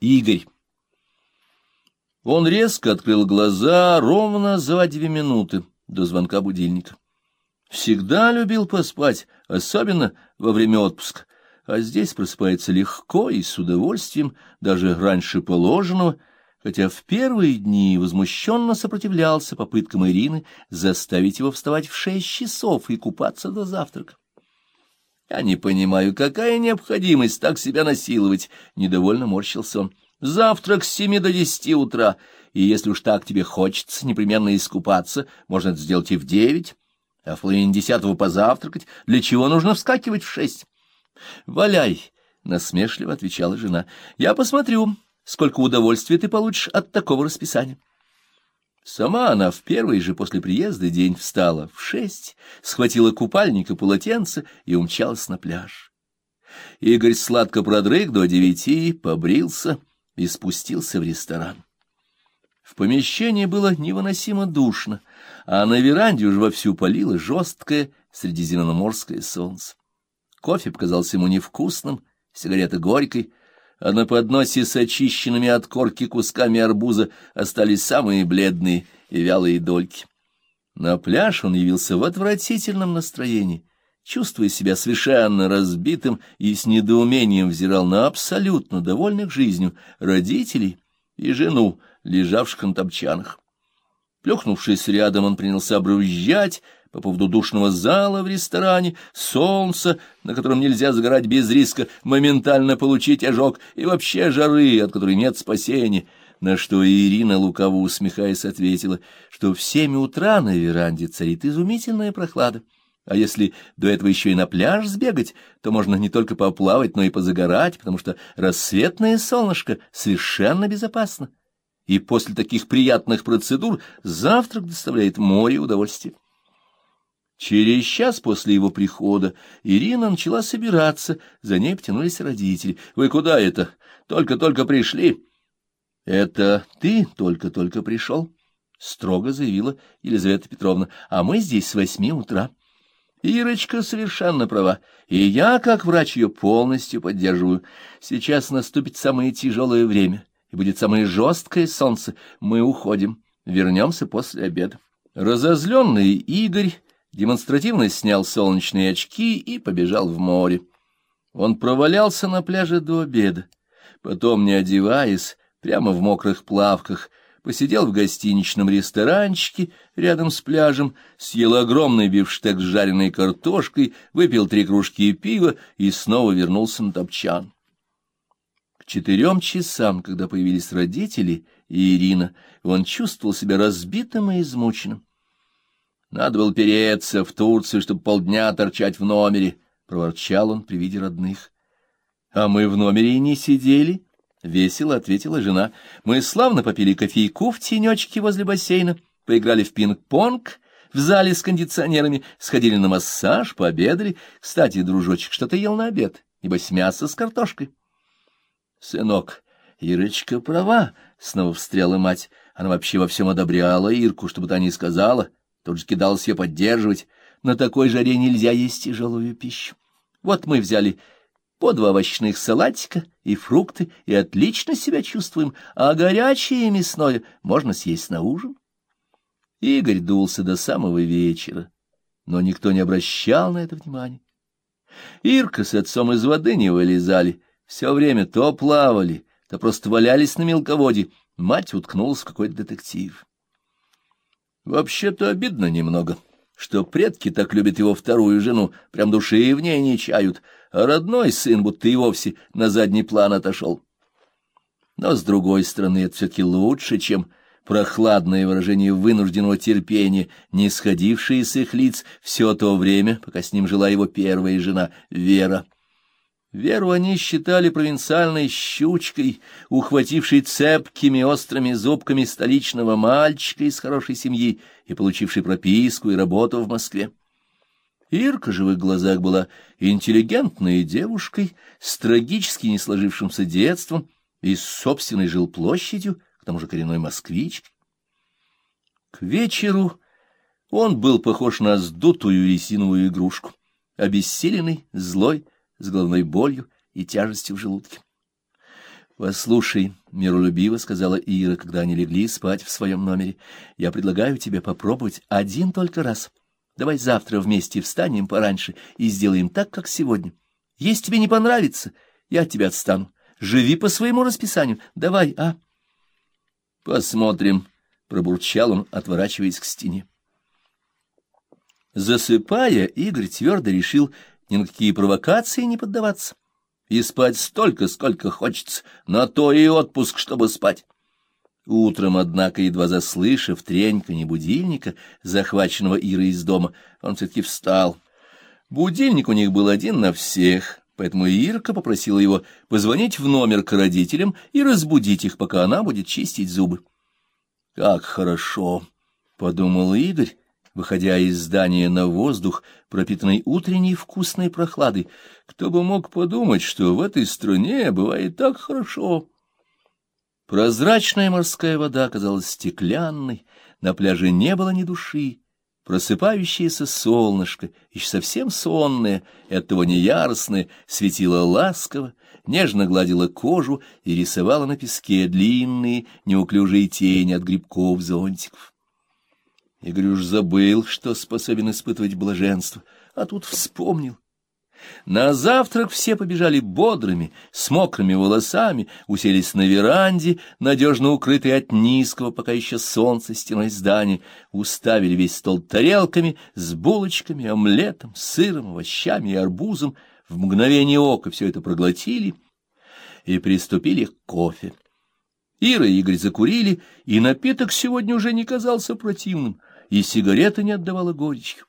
Игорь. Он резко открыл глаза ровно за две минуты до звонка будильника. Всегда любил поспать, особенно во время отпуска, а здесь просыпается легко и с удовольствием, даже раньше положенного, хотя в первые дни возмущенно сопротивлялся попыткам Ирины заставить его вставать в шесть часов и купаться до завтрака. Я не понимаю, какая необходимость так себя насиловать, — недовольно морщился он. Завтрак с семи до десяти утра, и если уж так тебе хочется непременно искупаться, можно это сделать и в девять, а в половине десятого позавтракать. Для чего нужно вскакивать в шесть? — Валяй, — насмешливо отвечала жена. — Я посмотрю, сколько удовольствия ты получишь от такого расписания. Сама она в первый же после приезда день встала в шесть, схватила купальник и полотенце и умчалась на пляж. Игорь сладко продрыг до девяти, побрился и спустился в ресторан. В помещении было невыносимо душно, а на веранде уже вовсю палило жесткое средиземноморское солнце. Кофе показался ему невкусным, сигарета горькой, а на подносе с очищенными от корки кусками арбуза остались самые бледные и вялые дольки. На пляж он явился в отвратительном настроении, чувствуя себя совершенно разбитым и с недоумением взирал на абсолютно довольных жизнью родителей и жену, лежавших на топчанах. Плюхнувшись рядом, он принялся брюзжать, по поводу душного зала в ресторане, солнца, на котором нельзя загорать без риска моментально получить ожог, и вообще жары, от которой нет спасения, на что Ирина, лукаво усмехаясь, ответила, что в семь утра на веранде царит изумительная прохлада. А если до этого еще и на пляж сбегать, то можно не только поплавать, но и позагорать, потому что рассветное солнышко совершенно безопасно. И после таких приятных процедур завтрак доставляет море удовольствия. Через час после его прихода Ирина начала собираться, за ней потянулись родители. — Вы куда это? Только-только пришли. — Это ты только-только пришел, — строго заявила Елизавета Петровна, — а мы здесь с восьми утра. Ирочка совершенно права, и я, как врач, ее полностью поддерживаю. Сейчас наступит самое тяжелое время, и будет самое жесткое солнце. Мы уходим, вернемся после обеда. Разозленный Игорь демонстративно снял солнечные очки и побежал в море. Он провалялся на пляже до обеда, потом, не одеваясь, прямо в мокрых плавках, посидел в гостиничном ресторанчике рядом с пляжем, съел огромный бифштег с жареной картошкой, выпил три кружки пива и снова вернулся на топчан. К четырем часам, когда появились родители и Ирина, он чувствовал себя разбитым и измученным. Надо было переться в Турцию, чтобы полдня торчать в номере, — проворчал он при виде родных. — А мы в номере и не сидели, — весело ответила жена. — Мы славно попили кофейку в тенечке возле бассейна, поиграли в пинг-понг в зале с кондиционерами, сходили на массаж, пообедали. Кстати, дружочек, что ты ел на обед? Небось, мясо с картошкой. — Сынок, Ирочка права, — снова встряла мать. Она вообще во всем одобряла Ирку, чтобы та не сказала. — тут же кидалась ее поддерживать. На такой жаре нельзя есть тяжелую пищу. Вот мы взяли по два овощных салатика и фрукты, и отлично себя чувствуем, а горячее мясное можно съесть на ужин. Игорь дулся до самого вечера, но никто не обращал на это внимания. Ирка с отцом из воды не вылезали, все время то плавали, то просто валялись на мелководье, мать уткнулась в какой-то детектив. Вообще-то обидно немного, что предки так любят его вторую жену, прям души в ней не чают, а родной сын будто и вовсе на задний план отошел. Но, с другой стороны, это все-таки лучше, чем прохладное выражение вынужденного терпения, не сходившее с их лиц все то время, пока с ним жила его первая жена Вера. Веру они считали провинциальной щучкой, ухватившей цепкими острыми зубками столичного мальчика из хорошей семьи и получившей прописку и работу в Москве. Ирка же в их глазах была интеллигентной девушкой с трагически не сложившимся детством и с собственной жилплощадью, к тому же коренной москвичкой. К вечеру он был похож на сдутую резиновую игрушку, обессиленный, злой, с головной болью и тяжестью в желудке. — Послушай, — миролюбиво сказала Ира, когда они легли спать в своем номере, — я предлагаю тебе попробовать один только раз. Давай завтра вместе встанем пораньше и сделаем так, как сегодня. Если тебе не понравится, я от тебя отстану. Живи по своему расписанию. Давай, а? — Посмотрим, — пробурчал он, отворачиваясь к стене. Засыпая, Игорь твердо решил ни на какие провокации не поддаваться и спать столько, сколько хочется, на то и отпуск, чтобы спать. Утром, однако, едва заслышав треньканье будильника, захваченного Ирой из дома, он все-таки встал. Будильник у них был один на всех, поэтому Ирка попросила его позвонить в номер к родителям и разбудить их, пока она будет чистить зубы. «Как хорошо!» — подумал Игорь, выходя из здания на воздух, пропитанный утренней вкусной прохладой. Кто бы мог подумать, что в этой стране бывает так хорошо. Прозрачная морская вода казалась стеклянной, на пляже не было ни души. Просыпающееся солнышко, еще совсем сонное, и оттого неяростное, светило ласково, нежно гладило кожу и рисовало на песке длинные, неуклюжие тени от грибков зонтиков. Игорь уж забыл, что способен испытывать блаженство, а тут вспомнил. На завтрак все побежали бодрыми, с мокрыми волосами, уселись на веранде, надежно укрытой от низкого, пока еще солнце стеной здания, уставили весь стол тарелками с булочками, омлетом, сыром, овощами и арбузом, в мгновение ока все это проглотили и приступили к кофе. Ира и Игорь закурили, и напиток сегодня уже не казался противным — и сигарета не отдавала горечью.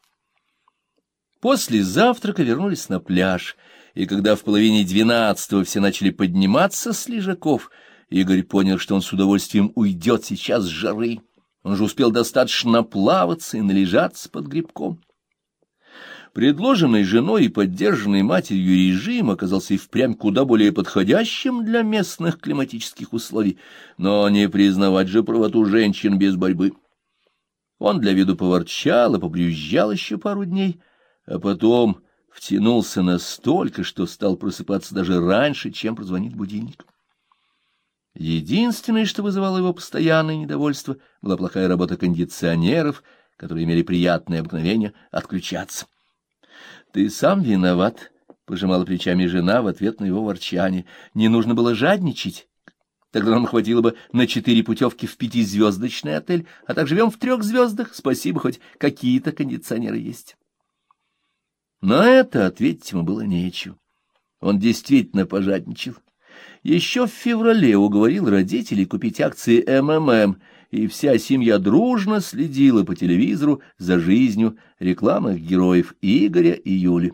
После завтрака вернулись на пляж, и когда в половине двенадцатого все начали подниматься с лежаков, Игорь понял, что он с удовольствием уйдет сейчас с жары. Он же успел достаточно плаваться и належаться под грибком. Предложенный женой и поддержанный матерью режим оказался и впрямь куда более подходящим для местных климатических условий, но не признавать же правоту женщин без борьбы. Он для виду поворчал и побрюзжал еще пару дней, а потом втянулся настолько, что стал просыпаться даже раньше, чем прозвонит будильник. Единственное, что вызывало его постоянное недовольство, была плохая работа кондиционеров, которые имели приятное обыкновение отключаться. — Ты сам виноват, — пожимала плечами жена в ответ на его ворчание. — Не нужно было жадничать. Тогда нам хватило бы на четыре путевки в пятизвездочный отель, а так живем в трех звездах. Спасибо, хоть какие-то кондиционеры есть. На это ответить ему было нечего. Он действительно пожадничал. Еще в феврале уговорил родителей купить акции МММ, и вся семья дружно следила по телевизору за жизнью рекламных героев Игоря и Юли,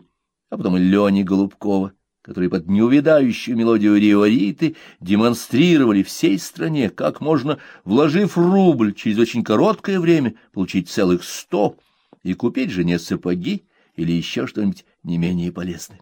а потом и Лени Голубкова которые под неувядающую мелодию риориты демонстрировали всей стране, как можно, вложив рубль, через очень короткое время получить целых сто и купить жене сапоги или еще что-нибудь не менее полезное.